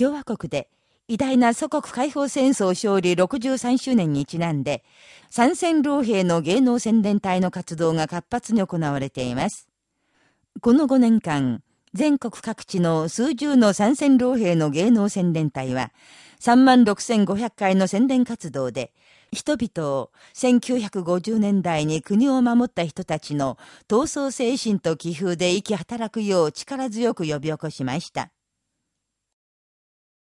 共和国で、偉大な祖国解放戦争勝利63周年にちなんで、参戦老兵の芸能宣伝隊の活動が活発に行われています。この5年間、全国各地の数十の参戦老兵の芸能宣伝隊は、3万6500回の宣伝活動で、人々を1950年代に国を守った人たちの闘争精神と気風で生き働くよう力強く呼び起こしました。